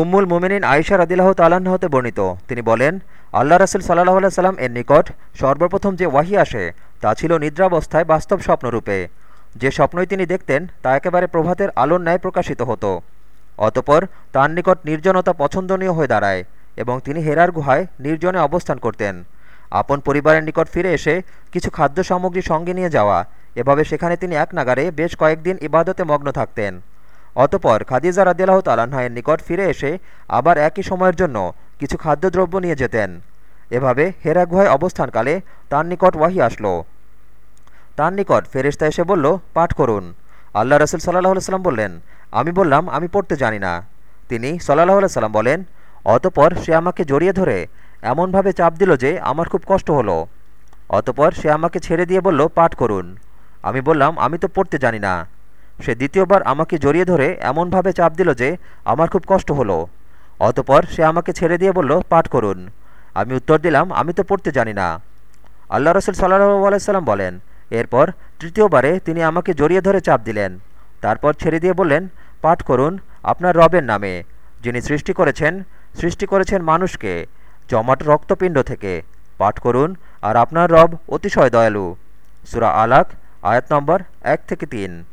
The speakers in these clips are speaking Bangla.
উম্মুল মুমিনিন আয়সা রদিল্লাহ তাল্লাহ্ন হতে বর্ণিত। তিনি বলেন, আল্লাহ রসুল সাল্লাহ আল্লাহ সাল্লাম এর নিকট সর্বপ্রথম যে ওয়াহি আসে, তা ছিল নিদ্রাবস্থায় বাস্তব স্বপ্নরূপে। যে স্বপ্নই তিনি দেখতেন, তা একেবারে প্রভাতের আলোর ন্যায় প্রকাশিত হতো। অতপর তার নিকট নির্জনতা পছন্দনীয় হয়ে দাঁড়ায় এবং তিনি হেরার গুহায় নির্জনে অবস্থান করতেন। আপন পরিবারের নিকট ফিরে এসে কিছু খাদ্য সামগ্রী সঙ্গে নিয়ে যাওয়া, এভাবে সেখানে তিনি এক নাগারে বেশ কয়েকদিন ইবাদতে মগ্ন থাকতেন। অতপর খাদিজা রাদিয়াল্লাহ তালাহের নিকট ফিরে এসে আবার একই সময়ের জন্য কিছু খাদ্যদ্রব্য নিয়ে যেতেন। এভাবে হেরা গুহায় অবস্থানকালে তার নিকট ওয়াহি আসলো। তার নিকট ফেরেশতা এসে বলল, পাঠ করুন। আল্লাহ রসুল সাল্লাহ সাল্লাম বললেন, আমি বললাম, আমি পড়তে জানি না। তিনি সাল্লাহ সাল্লাম বলেন, অতপর সে আমাকে জড়িয়ে ধরে এমনভাবে চাপ দিল যে আমার খুব কষ্ট হলো। অতপর সে আমাকে ছেড়ে দিয়ে বলল, পাঠ করুন। আমি বললাম, আমি তো পড়তে জানি না। সে দ্বিতীয়বার আমাকে জড়িয়ে ধরে এমনভাবে চাপ দিল যে আমার খুব কষ্ট হলো। অতপর সে আমাকে ছেড়ে দিয়ে বলল, পাঠ করুন। আমি উত্তর দিলাম, আমি তো পড়তে জানি না। আল্লাহ রসুল সাল্লাহ বলেন, এরপর তৃতীয়বারে তিনি আমাকে জড়িয়ে ধরে চাপ দিলেন। তারপর ছেড়ে দিয়ে বললেন, পাঠ করুন আপনার রবের নামে, যিনি সৃষ্টি করেছেন সৃষ্টি করেছেন মানুষকে, জমাট রক্তপিণ্ড থেকে। পাঠ করুন আর আপনার রব অতিশয় দয়ালু। সুরা আলাক, আয়াত নম্বর এক থেকে তিন।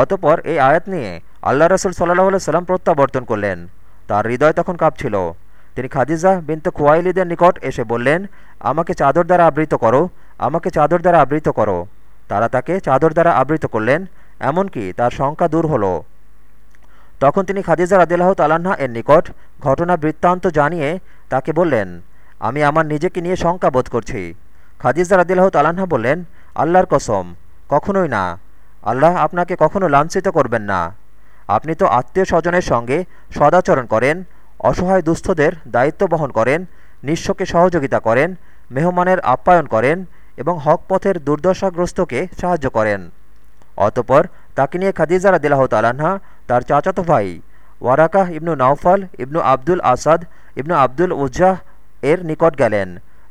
অতপর এই আয়াত নিয়ে আল্লাহ রসুল সাল্লাহ সাল্লাম প্রত্যাবর্তন করলেন। তার হৃদয় তখন কাঁপছিল। তিনি খাদিজা বিনতে খুয়াইলিদের নিকট এসে বললেন, আমাকে চাদর দ্বারা আবৃত করো, আমাকে চাদর দ্বারা আবৃত করো। তারা তাকে চাদর দ্বারা আবৃত করলেন, এমনকি তার শঙ্কা দূর হলো। তখন তিনি খাদিজা রাদিল্লাহ তালান্না এর নিকট ঘটনা বৃত্তান্ত জানিয়ে তাকে বললেন, আমি আমার নিজেকে নিয়ে শঙ্কা বোধ করছি। খাদিজা রাদিল্লাহ তালান্না বললেন, আল্লাহর কসম, কখনোই না। আল্লাহ আপনাকে কখনো লাঞ্ছিত করবেন না। আপনি তো আত্মীয় স্বজনের সঙ্গে সদাচরণ করেন, অসহায় দুস্থদের দায়িত্ব বহন করেন, নিঃস্বকে সহযোগিতা করেন, মেহমানের আপ্যায়ন করেন এবং হক পথের দুর্দশাগ্রস্তকে সাহায্য করেন। অতপর তাকে নিয়ে খাদিজা রাদিল্লাহ তালাহা তার চাচাতো ভাই Waraqah ibn Nawfal ibn Abdul Asad ibn Abdul Uzzah এর নিকট গেলেন,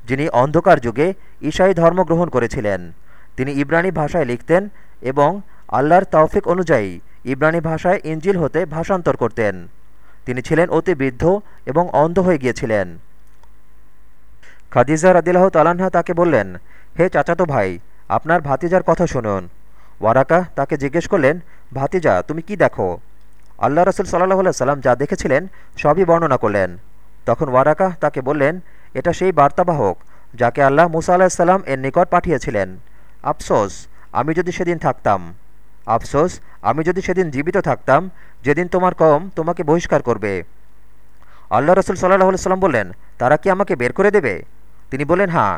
যিনি অন্ধকার যুগে ঈশাই ধর্ম গ্রহণ করেছিলেন। তিনি ইব্রানি ভাষায় লিখতেন এবং আল্লাহর তৌফিক অনুযায়ী ইব্রানি ভাষায় ইঞ্জিল হতে ভাষান্তর করতেন। তিনি ছিলেন অতি বৃদ্ধ এবং অন্ধ হয়ে গিয়েছিলেন। খাদিজা রাদিল্লাহ তালাহা তাকে বললেন, হে চাচাতো ভাই, আপনার ভাতিজার কথা শুনুন। ওয়ারাকা তাকে জিজ্ঞেস করলেন, ভাতিজা, তুমি কি দেখো? আল্লাহ রসুল সাল্লাহ সাল্লাম যা দেখেছিলেন সবই বর্ণনা করলেন। তখন ওয়ারাকা তাকে বললেন, এটা সেই বার্তাবাহক যাকে আল্লাহ মুসা আলাহিসাল্লাম এর নিকট পাঠিয়েছিলেন। আফসোস আমি যদি সেদিন থাকতাম। আফসোস, আমি যদি সেদিন জীবিত থাকতাম, যেদিন তোমার কম তোমাকে বহিষ্কার করবে। আল্লাহ রসুল সাল্লাহ সাল্লাম বললেন, তারা কি আমাকে বের করে দেবে? তিনি বললেন হ্যাঁ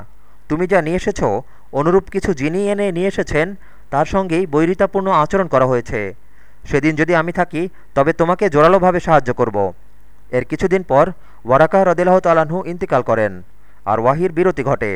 তুমি যা নিয়ে এসেছ, অনুরূপ কিছু যিনি এনে নিয়ে এসেছেন, তার সঙ্গেই বৈরিতাপূর্ণ আচরণ করা হয়েছে। সেদিন যদি আমি থাকি, তবে তোমাকে জোরালোভাবে সাহায্য করব। এর কিছুদিন পর ওয়ারাকা রদিল্লাহ তালাহু ইন্তিকাল করেন, আর ওয়াহির বিরতি ঘটে।